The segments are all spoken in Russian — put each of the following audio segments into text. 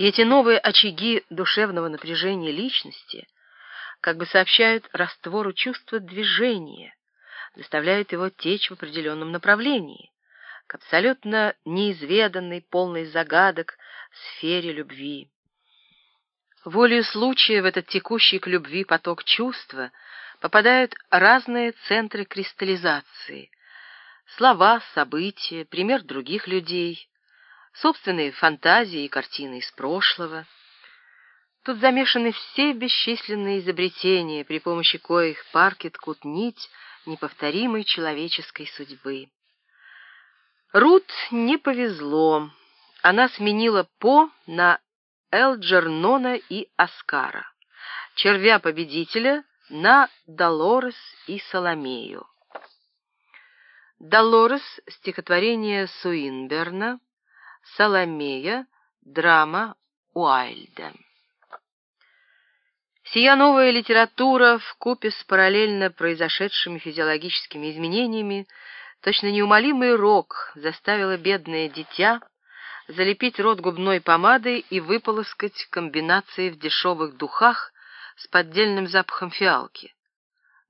И эти новые очаги душевного напряжения личности как бы сообщают раствору чувства движения, заставляют его течь в определенном направлении, к абсолютно неизведанной, полной загадок сфере любви. Волею случая в этот текущий к любви поток чувства попадают разные центры кристаллизации, слова, события, пример других людей, собственные фантазии и картины из прошлого. Тут замешаны все бесчисленные изобретения, при помощи коих парки ткут нить неповторимой человеческой судьбы. Рут не повезло. Она сменила По на Элджернона и Аскара, червя-победителя на Долорес и Соломею. Долорес — стихотворение Суинберна, Соломея — драма Уайльда. Сия новая литература в купе с параллельно произошедшими физиологическими изменениями точно неумолимый рок заставила бедное дитя залепить рот губной помадой и выполоскать комбинации в дешевых духах с поддельным запахом фиалки.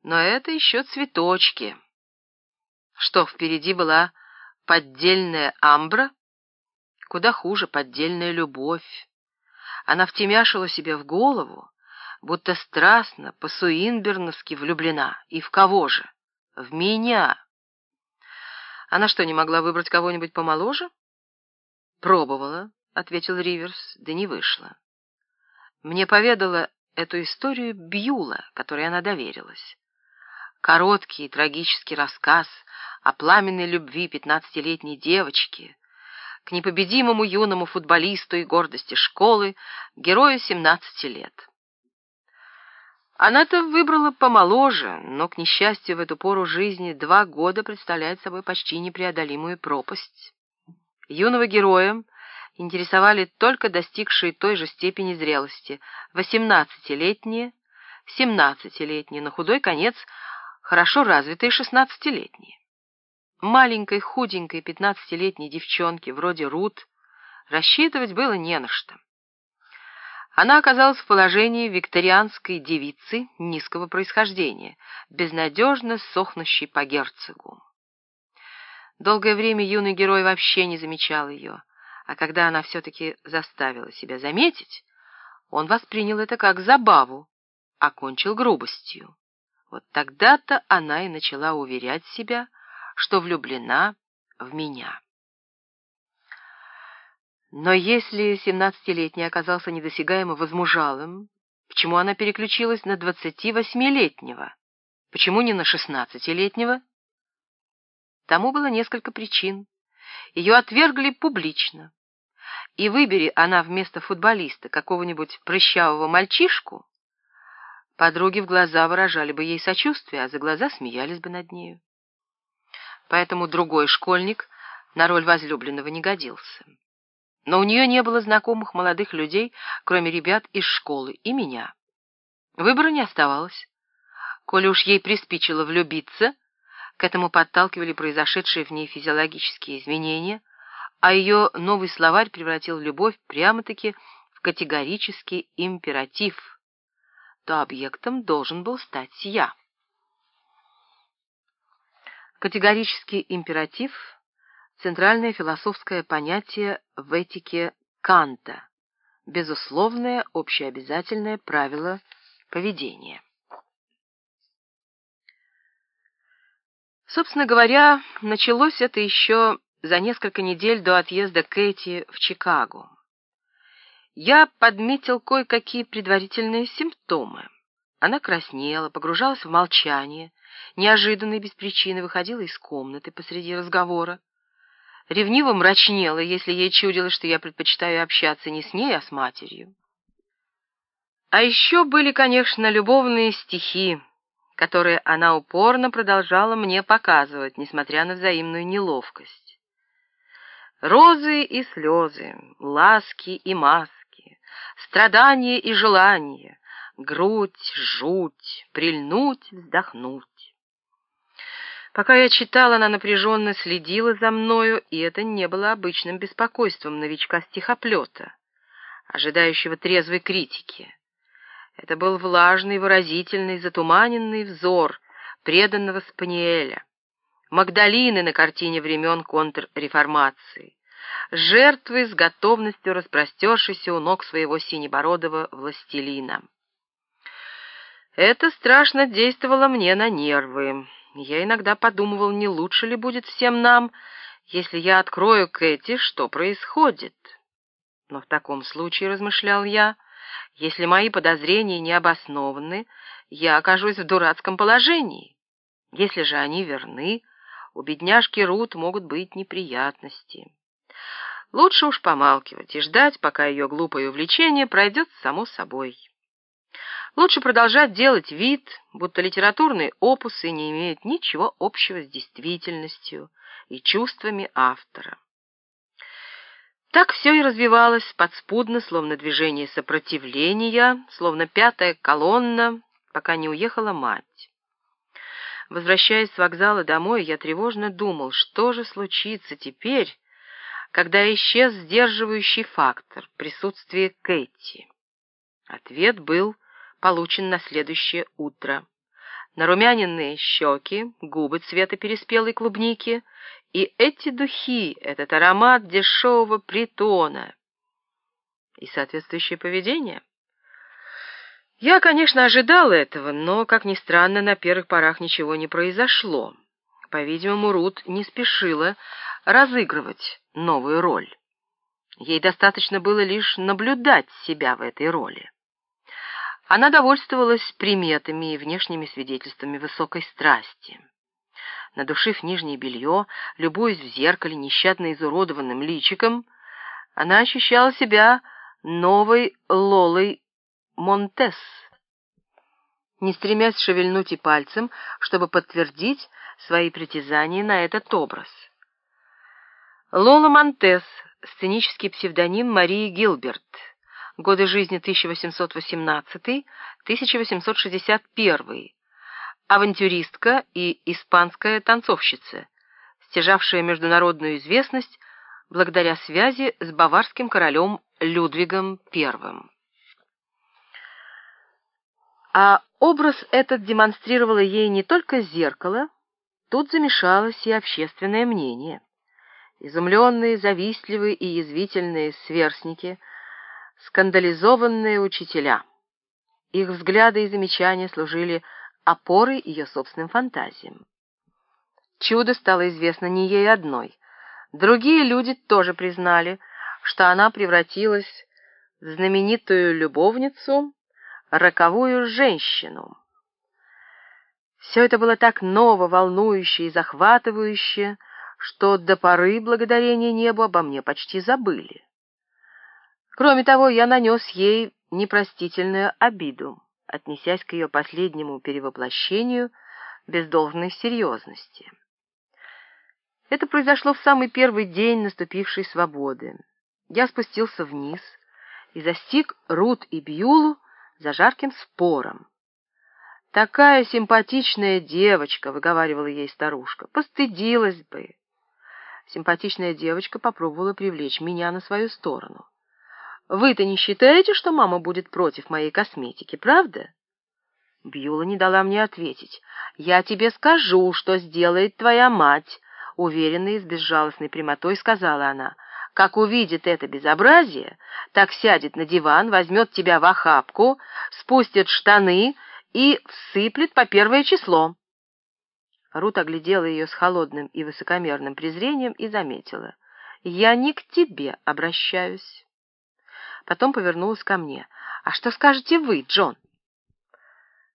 Но это еще цветочки. Что, впереди была поддельная амбра? Куда хуже поддельная любовь. Она втемяшила себе в голову, будто страстно, по-суинберновски влюблена. И в кого же? В меня. Она что, не могла выбрать кого-нибудь помоложе? Пробовала, — ответил Риверс, — да не вышло. Мне поведала эту историю Бьюла, которой она доверилась. Короткий трагический рассказ о пламенной любви пятнадцатилетней девочки к непобедимому юному футболисту и гордости школы, герою семнадцати лет. Она-то выбрала помоложе, но, к несчастью, в эту пору жизни два года представляют собой почти непреодолимую пропасть. Юного героя интересовали только достигшие той же степени зрелости, восемнадцатилетние, семнадцатилетние, на худой конец хорошо развитые шестнадцатилетние. Маленькой, худенькой пятнадцатилетней девчонке, вроде Рут, рассчитывать было не на что. Она оказалась в положении викторианской девицы низкого происхождения, безнадежно сохнущей по герцогу. Долгое время юный герой вообще не замечал ее, а когда она все-таки заставила себя заметить, он воспринял это как забаву, окончил грубостью. Вот тогда-то она и начала уверять себя, что влюблена в меня. Но если семнадцатилетний оказался недосягаемо возмужалым, почему она переключилась на двадцати восьмилетнего? Почему не на шестнадцатилетнего? Тому было несколько причин. Ее отвергли публично. И выбери она вместо футболиста какого-нибудь прыщавого мальчишку, подруги в глаза выражали бы ей сочувствие, а за глаза смеялись бы над нею. Поэтому другой школьник на роль возлюбленного не годился. Но у нее не было знакомых молодых людей, кроме ребят из школы и меня. Выбора не оставалось. Коли уж ей приспичило влюбиться, к этому подталкивали произошедшие в ней физиологические изменения, а ее новый словарь превратил любовь прямо-таки в категорический императив, то объектом должен был стать я. Категорический императив — центральное философское понятие в этике Канта, безусловное общеобязательное правило поведения. Собственно говоря, началось это еще за несколько недель до отъезда Кэти в Чикаго. Я подметил кое-какие предварительные симптомы. Она краснела, погружалась в молчание, неожиданно и без причины выходила из комнаты посреди разговора. Ревниво мрачнела, если ей чудилось, что я предпочитаю общаться не с ней, а с матерью. А еще были, конечно, любовные стихи, которые она упорно продолжала мне показывать, несмотря на взаимную неловкость. Розы и слезы, ласки и маски, страдания и желания, грудь, жуть, прильнуть, вздохнуть. Пока я читала, она напряженно следила за мною, и это не было обычным беспокойством новичка стихоплета, ожидающего трезвой критики. Это был влажный, выразительный, затуманенный взор преданного Спаниеля, Магдалины на картине времен контрреформации, жертвы с готовностью распростершейся у ног своего синебородого властелина. Это страшно действовало мне на нервы. Я иногда подумывал, не лучше ли будет всем нам, если я открою Кэти, что происходит. Но в таком случае, размышлял я, если мои подозрения не обоснованы, я окажусь в дурацком положении. Если же они верны, у бедняжки Рут могут быть неприятности. Лучше уж помалкивать и ждать, пока ее глупое увлечение пройдет само собой. Лучше продолжать делать вид, будто литературные опусы не имеют ничего общего с действительностью и чувствами автора. Так все и развивалось подспудно, словно движение сопротивления, словно пятая колонна, пока не уехала мать. Возвращаясь с вокзала домой, я тревожно думал, что же случится теперь, когда исчез сдерживающий фактор — присутствие Кэти. Ответ был получен на следующее утро. Нарумяненные щеки, губы цвета переспелой клубники и эти духи, этот аромат дешевого притона и соответствующее поведение. Я, конечно, ожидал этого, но, как ни странно, на первых порах ничего не произошло. По-видимому, Рут не спешила разыгрывать новую роль. Ей достаточно было лишь наблюдать себя в этой роли. Она довольствовалась приметами и внешними свидетельствами высокой страсти. Надушив нижнее белье, любуясь в зеркале нещадно изуродованным личиком, она ощущала себя новой Лолой Монтес, не стремясь шевельнуть и пальцем, чтобы подтвердить свои притязания на этот образ. Лола Монтес, сценический псевдоним Марии Гилберт, годы жизни 1818-1861, авантюристка и испанская танцовщица, стяжавшая международную известность благодаря связи с баварским королем Людвигом I. А образ этот демонстрировало ей не только зеркало, тут замешалось и общественное мнение. Изумленные, завистливые и язвительные сверстники, скандализованные учителя. Их взгляды и замечания служили опорой ее собственным фантазиям. Чудо стало известно не ей одной. Другие люди тоже признали, что она превратилась в знаменитую любовницу роковую женщину. Все это было так ново, волнующе и захватывающе, что до поры благодарения небу обо мне почти забыли. Кроме того, я нанес ей непростительную обиду, отнесясь к ее последнему перевоплощению без должной серьезности. Это произошло в самый первый день наступившей свободы. Я спустился вниз и застиг Рут и Бьюлу за жарким спором. «Такая симпатичная девочка», — выговаривала ей старушка, — «постыдилась бы». Симпатичная девочка попробовала привлечь меня на свою сторону. «Вы-то не считаете, что мама будет против моей косметики, правда?» Бьюла не дала мне ответить. «Я тебе скажу, что сделает твоя мать», — уверенно и с безжалостной прямотой сказала она. Как увидит это безобразие, так сядет на диван, возьмет тебя в охапку, спустит штаны и всыплет по первое число. Рут оглядела ее с холодным и высокомерным презрением и заметила. «Я не к тебе обращаюсь». Потом повернулась ко мне. «А что скажете вы, Джон?»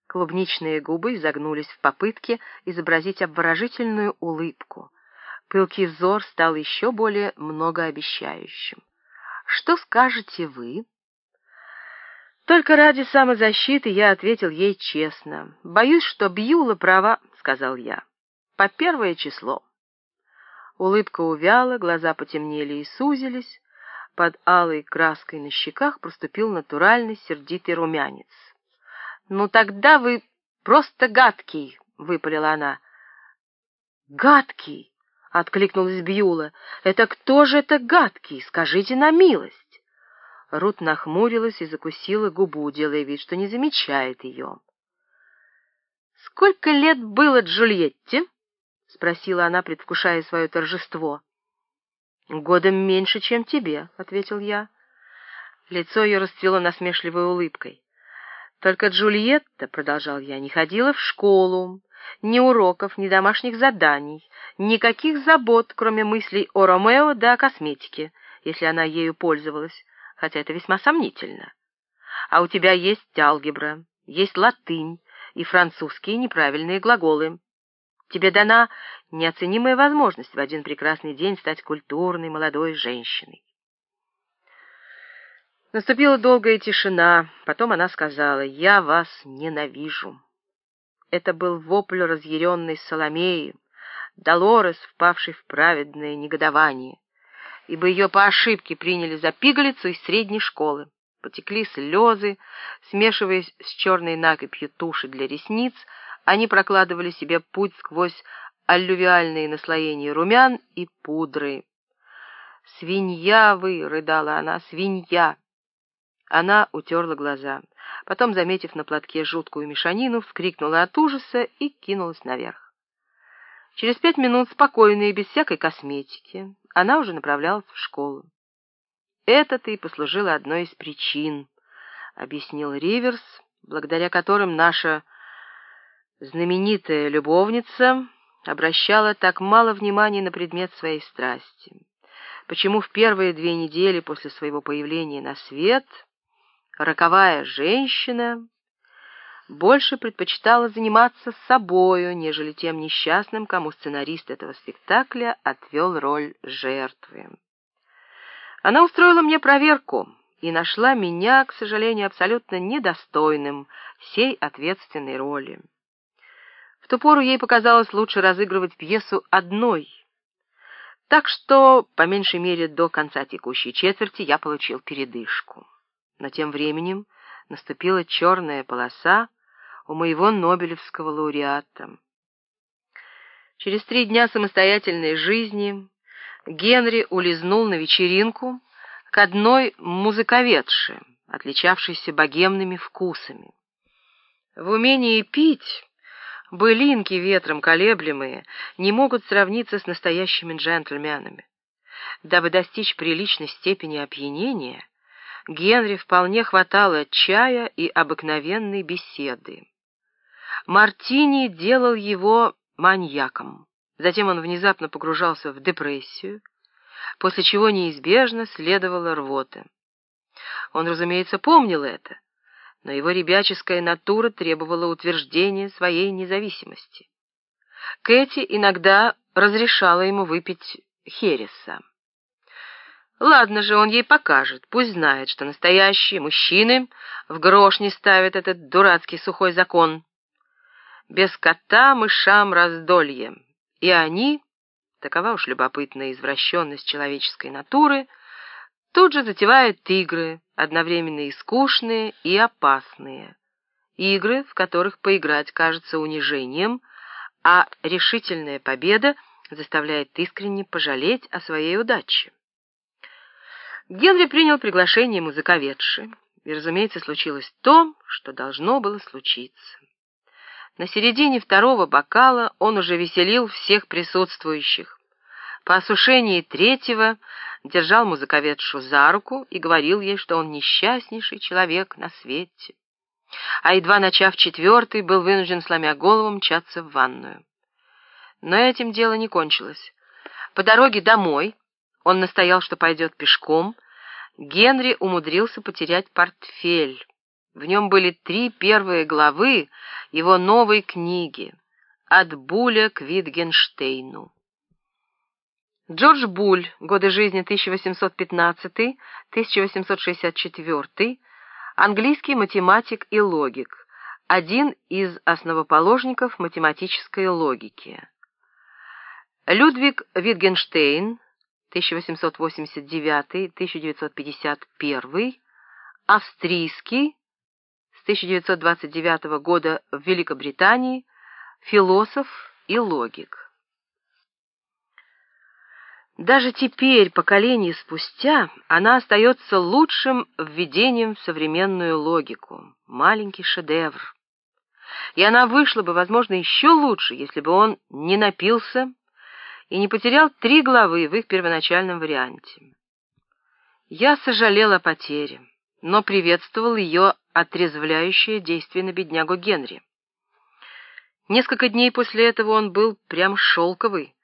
Клубничные губы изогнулись в попытке изобразить обворожительную улыбку. Пылкий взор стал еще более многообещающим. «Что скажете вы?» «Только ради самозащиты я ответил ей честно. Боюсь, что Бьюла права», — сказал я. «По первое число». Улыбка увяла, глаза потемнели и сузились. Под алой краской на щеках проступил натуральный сердитый румянец. «Ну тогда вы просто гадкий!» — выпалила она. «Гадкий!» откликнулась Бьюла. «Это кто же это гадкий? Скажите на милость!» Рут нахмурилась и закусила губу, делая вид, что не замечает ее. «Сколько лет было Джульетте?» — спросила она, предвкушая свое торжество. «Годом меньше, чем тебе», — ответил я. Лицо ее расцвело насмешливой улыбкой. «Только Джульетта, — продолжал я, — не ходила в школу, ни уроков, ни домашних заданий, никаких забот, кроме мыслей о Ромео да о косметике, если она ею пользовалась, хотя это весьма сомнительно. А у тебя есть алгебра, есть латынь и французские неправильные глаголы. Тебе дана неоценимая возможность в один прекрасный день стать культурной молодой женщиной. Наступила долгая тишина, потом она сказала, «Я вас ненавижу». Это был вопль разъяренной Соломеи, Долорес, впавшей в праведное негодование, ибо ее по ошибке приняли за пигалицу из средней школы. Потекли слезы, смешиваясь с черной накопью туши для ресниц, они прокладывали себе путь сквозь аллювиальные наслоения румян и пудры. «Свинья вы!» — рыдала она, «свинья!» Она утерла глаза. Потом, заметив на платке жуткую мешанину, вскрикнула от ужаса и кинулась наверх. Через пять минут, спокойно и без всякой косметики, она уже направлялась в школу. Это-то и послужило одной из причин, — объяснил Риверс, благодаря которым наша знаменитая любовница обращала так мало внимания на предмет своей страсти. Почему в первые две недели после своего появления на свет роковая женщина больше предпочитала заниматься собою, нежели тем несчастным, кому сценарист этого спектакля отвел роль жертвы. Она устроила мне проверку и нашла меня, к сожалению, абсолютно недостойным всей ответственной роли. В ту пору ей показалось лучше разыгрывать пьесу одной. Так что, по меньшей мере, до конца текущей четверти я получил передышку. Но тем временем наступила черная полоса у моего Нобелевского лауреата. Через три дня самостоятельной жизни Генри улизнул на вечеринку к одной музыковедше, отличавшейся богемными вкусами. В умении пить былинки ветром колеблемые не могут сравниться с настоящими джентльменами. Дабы достичь приличной степени опьянения, Генри вполне хватало чая и обыкновенной беседы. Мартини делал его маньяком. Затем он внезапно погружался в депрессию, после чего неизбежно следовала рвота. Он, разумеется, помнил это, но его ребяческая натура требовала утверждения своей независимости. Кэти иногда разрешала ему выпить хереса. Ладно же, он ей покажет, пусть знает, что настоящие мужчины в грош не ставят этот дурацкий сухой закон. Без кота мышам раздолье, и они, такова уж любопытная извращенность человеческой натуры, тут же затевают игры, одновременно и скучные, и опасные. Игры, в которых поиграть кажется унижением, а решительная победа заставляет искренне пожалеть о своей удаче. Генри принял приглашение музыковедши, и, разумеется, случилось то, что должно было случиться. На середине второго бокала он уже веселил всех присутствующих. По осушении третьего держал музыковедшу за руку и говорил ей, что он несчастнейший человек на свете. А едва начав четвертый, был вынужден, сломя голову, мчаться в ванную. Но этим дело не кончилось. По дороге домой он настоял, что пойдет пешком. Генри умудрился потерять портфель. В нем были три первые главы его новой книги «От Буля к Витгенштейну». Джордж Буль, годы жизни 1815-1864, английский математик и логик, один из основоположников математической логики. Людвиг Витгенштейн, 1889-1951, австрийский, с 1929 года в Великобритании, философ и логик. Даже теперь, поколение спустя, она остается лучшим введением в современную логику. Маленький шедевр. И она вышла бы, возможно, еще лучше, если бы он не напился и не потерял три главы в их первоначальном варианте. Я сожалел о потере, но приветствовал ее отрезвляющее действие на беднягу Генри. Несколько дней после этого он был прям шелковый,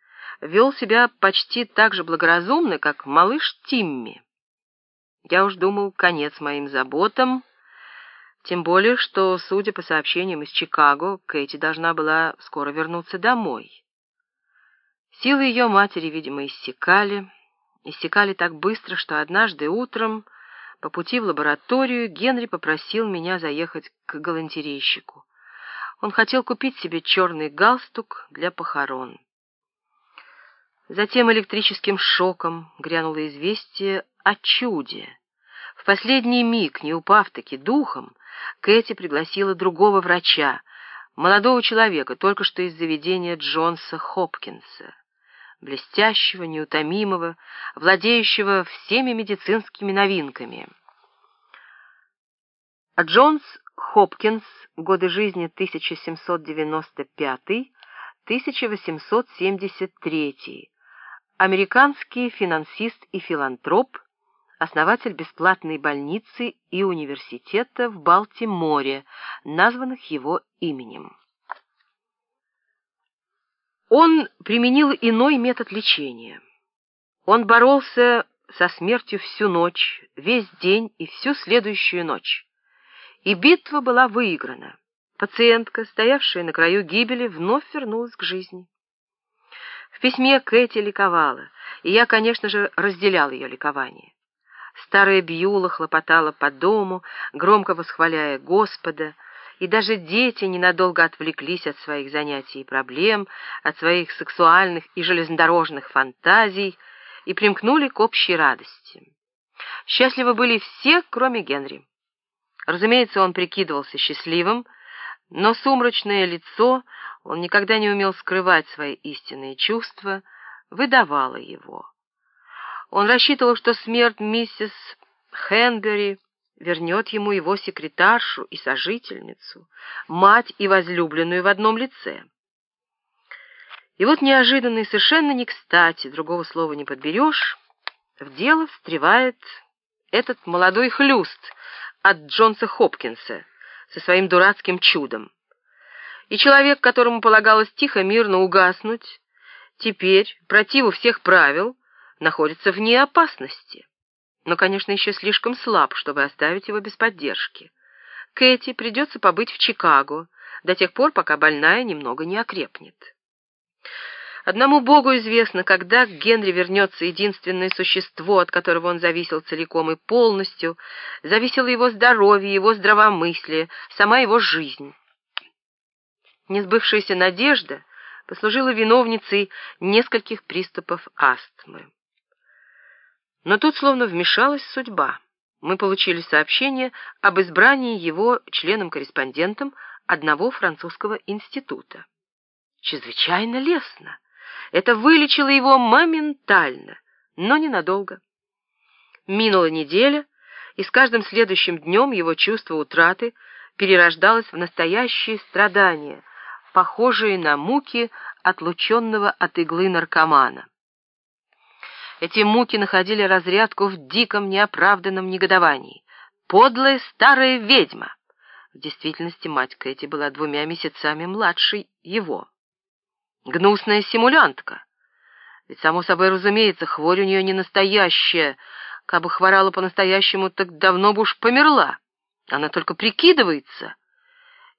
вел себя почти так же благоразумно, как малыш Тимми. Я уж думал, конец моим заботам, тем более, что, судя по сообщениям из Чикаго, Кэти должна была скоро вернуться домой. Силы ее матери, видимо, иссякали, иссякали так быстро, что однажды утром по пути в лабораторию Генри попросил меня заехать к галантерейщику. Он хотел купить себе черный галстук для похорон. Затем электрическим шоком грянуло известие о чуде. В последний миг, не упав-таки духом, Кэти пригласила другого врача, молодого человека, только что из заведения Джонса Хопкинса, блестящего, неутомимого, владеющего всеми медицинскими новинками. А Джонс Хопкинс, годы жизни 1795-1873, американский финансист и филантроп, основатель бесплатной больницы и университета в Балтиморе, названных его именем. Он применил иной метод лечения. Он боролся со смертью всю ночь, весь день и всю следующую ночь. И битва была выиграна. Пациентка, стоявшая на краю гибели, вновь вернулась к жизни. В письме Кэти ликовала, и я, конечно же, разделял ее ликование. Старая Бьюла хлопотала по дому, громко восхваляя Господа, и даже дети ненадолго отвлеклись от своих занятий и проблем, от своих сексуальных и железнодорожных фантазий и примкнули к общей радости. Счастливы были все, кроме Генри. Разумеется, он прикидывался счастливым, но сумрачное лицо, он никогда не умел скрывать свои истинные чувства, выдавало его. Он рассчитывал, что смерть миссис Хенбери вернет ему его секретаршу и сожительницу, мать и возлюбленную в одном лице. И вот неожиданно и совершенно не кстати, другого слова не подберешь, в дело встревает этот молодой хлюст от Джонса Хопкинса со своим дурацким чудом. И человек, которому полагалось тихо, мирно угаснуть, теперь, противу всех правил, находится вне опасности. Но, конечно, еще слишком слаб, чтобы оставить его без поддержки. Кэти придется побыть в Чикаго до тех пор, пока больная немного не окрепнет. Одному Богу известно, когда к Генри вернется единственное существо, от которого он зависел целиком и полностью, зависело его здоровье, его здравомыслие, сама его жизнь. Несбывшаяся надежда послужила виновницей нескольких приступов астмы. Но тут словно вмешалась судьба. Мы получили сообщение об избрании его членом-корреспондентом одного французского института. Чрезвычайно лестно. Это вылечило его моментально, но ненадолго. Минула неделя, и с каждым следующим днем его чувство утраты перерождалось в настоящее страдание, похожие на муки отлученного от иглы наркомана. Эти муки находили разрядку в диком неоправданном негодовании. Подлая старая ведьма! В действительности мать Кэти была двумя месяцами младше его. Гнусная симулянтка! Ведь, само собой разумеется, хворь у нее не настоящая. Кабы хворала по-настоящему, так давно бы уж померла. Она только прикидывается.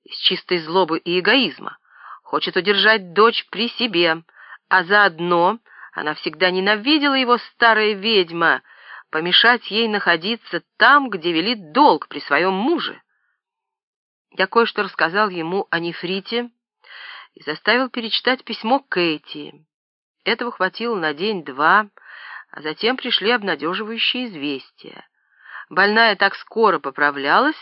Из чистой злобы и эгоизма. Хочет удержать дочь при себе, а заодно она всегда ненавидела его, старая ведьма, помешать ей находиться там, где велит долг при своем муже. Я кое-что рассказал ему о нефрите и заставил перечитать письмо Кэти. Этого хватило на день-два, а затем пришли обнадеживающие известия. Больная так скоро поправлялась,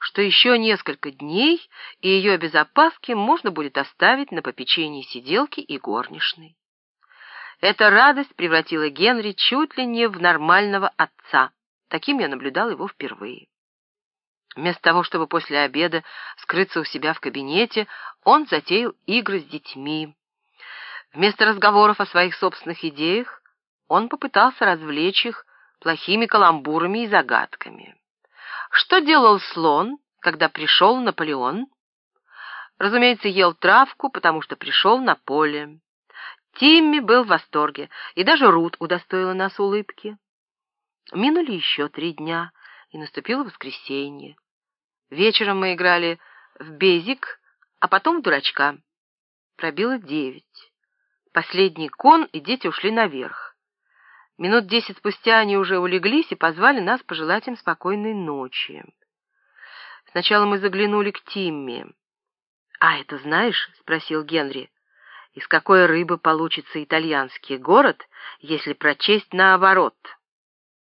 что еще несколько дней и ее без опаски можно будет оставить на попечении сиделки и горничной. Эта радость превратила Генри чуть ли не в нормального отца. Таким я наблюдал его впервые. Вместо того, чтобы после обеда скрыться у себя в кабинете, он затеял игры с детьми. Вместо разговоров о своих собственных идеях он попытался развлечь их плохими каламбурами и загадками. Что делал слон, когда пришел Наполеон? Разумеется, ел травку, потому что пришел на поле. Тимми был в восторге, и даже Рут удостоила нас улыбки. Минули еще три дня, и наступило воскресенье. Вечером мы играли в безик, а потом в дурачка. Пробило девять. Последний кон, и дети ушли наверх. Минут десять спустя они уже улеглись и позвали нас пожелать им спокойной ночи. Сначала мы заглянули к Тимми. «А это знаешь?» — спросил Генри. «Из какой рыбы получится итальянский город, если прочесть наоборот?»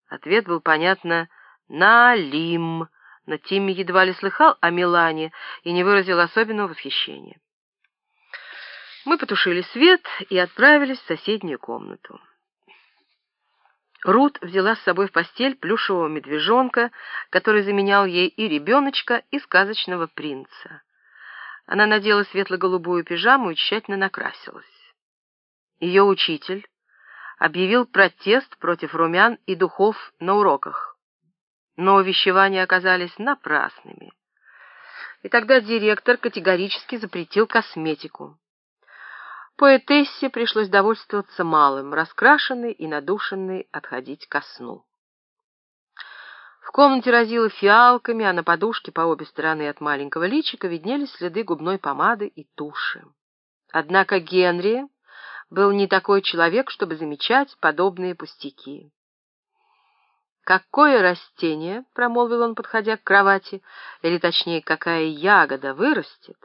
Ответ был, понятно, «Налим», но Тимми едва ли слыхал о Милане и не выразил особенного восхищения. Мы потушили свет и отправились в соседнюю комнату. Рут взяла с собой в постель плюшевого медвежонка, который заменял ей и ребеночка, и сказочного принца. Она надела светло-голубую пижаму и тщательно накрасилась. Ее учитель объявил протест против румян и духов на уроках, но увещевания оказались напрасными. И тогда директор категорически запретил косметику. Поэтессе пришлось довольствоваться малым, раскрашенной и надушенной отходить ко сну. В комнате разило фиалками, а на подушке по обе стороны от маленького личика виднелись следы губной помады и туши. Однако Генри был не такой человек, чтобы замечать подобные пустяки. «Какое растение?» — промолвил он, подходя к кровати, или, точнее, какая ягода вырастет,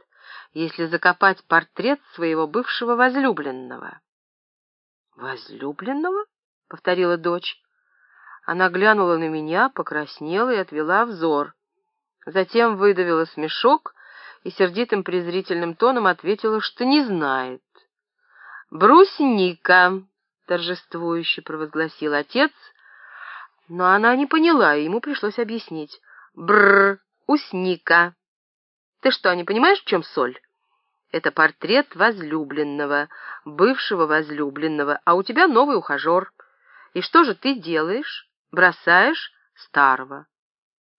если закопать портрет своего бывшего возлюбленного. «Возлюбленного?» — повторила дочь. Она глянула на меня, покраснела и отвела взор. Затем выдавила смешок и сердитым презрительным тоном ответила, что не знает. «Брусника!» — торжествующе провозгласил отец, но она не поняла, и ему пришлось объяснить. «Бррр! Усника!» Ты что, не понимаешь, в чем соль? Это портрет возлюбленного, бывшего возлюбленного, а у тебя новый ухажер. И что же ты делаешь? Бросаешь старого.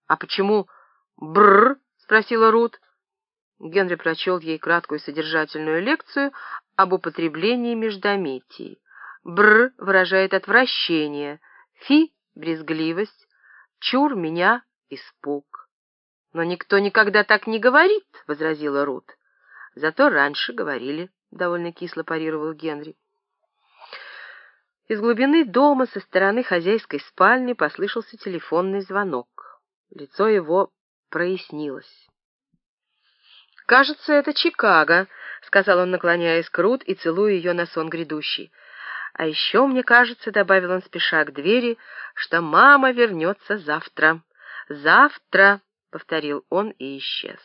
А почему бррр? спросила Рут. Генри прочел ей краткую содержательную лекцию об употреблении междометий. Бр выражает отвращение, фи — брезгливость, чур меня — испуг. «Но никто никогда так не говорит», — возразила Рут. «Зато раньше говорили», — довольно кисло парировал Генри. Из глубины дома со стороны хозяйской спальни послышался телефонный звонок. Лицо его прояснилось. «Кажется, это Чикаго», — сказал он, наклоняясь к Рут и целуя ее на сон грядущий. «А еще, мне кажется, — добавил он, спеша к двери, — что мама вернется завтра. Завтра!» — повторил он и исчез.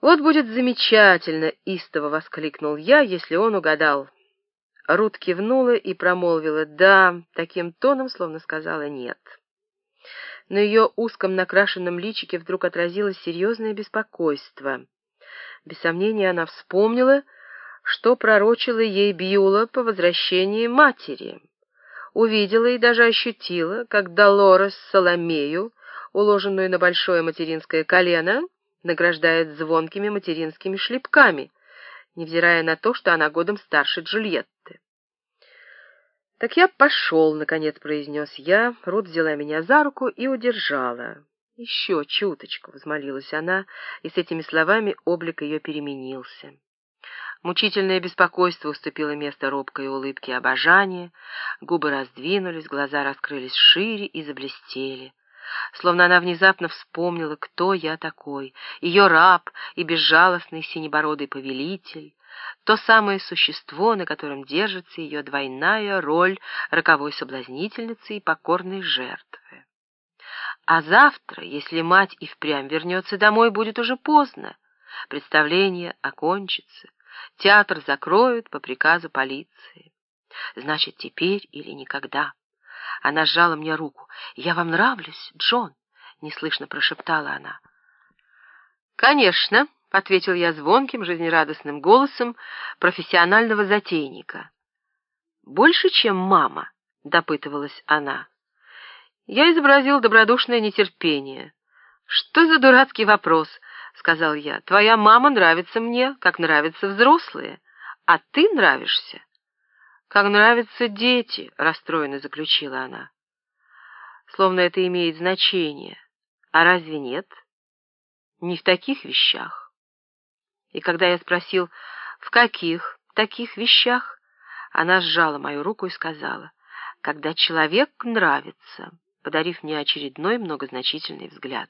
«Вот будет замечательно!» — истово воскликнул я, если он угадал. Рут кивнула и промолвила «да», таким тоном, словно сказала «нет». На ее узком накрашенном личике вдруг отразилось серьезное беспокойство. Без сомнения, она вспомнила, что пророчила ей Бьюла по возвращении матери. Увидела и даже ощутила, как Долорес Соломею уложенную на большое материнское колено, награждает звонкими материнскими шлепками, невзирая на то, что она годом старше Джульетты. «Так я пошел», — наконец произнес я. Рут взяла меня за руку и удержала. «Еще чуточку», — взмолилась она, и с этими словами облик ее переменился. Мучительное беспокойство уступило место робкой улыбке обожания, губы раздвинулись, глаза раскрылись шире и заблестели словно она внезапно вспомнила, кто я такой, ее раб и безжалостный синебородый повелитель, то самое существо, на котором держится ее двойная роль роковой соблазнительницы и покорной жертвы. А завтра, если мать и впрямь вернется домой, будет уже поздно. Представление окончится. Театр закроют по приказу полиции. Значит, теперь или никогда. Она сжала мне руку. «Я вам нравлюсь, Джон?» — неслышно прошептала она. «Конечно», — ответил я звонким, жизнерадостным голосом профессионального затейника. «Больше, чем мама», — допытывалась она. Я изобразил добродушное нетерпение. «Что за дурацкий вопрос?» — сказал я. «Твоя мама нравится мне, как нравятся взрослые, а ты нравишься». «Как нравятся дети», — расстроенно заключила она. Словно это имеет значение. А разве нет? Не в таких вещах. И когда я спросил, в каких таких вещах, она сжала мою руку и сказала, когда человек нравится, подарив мне очередной многозначительный взгляд.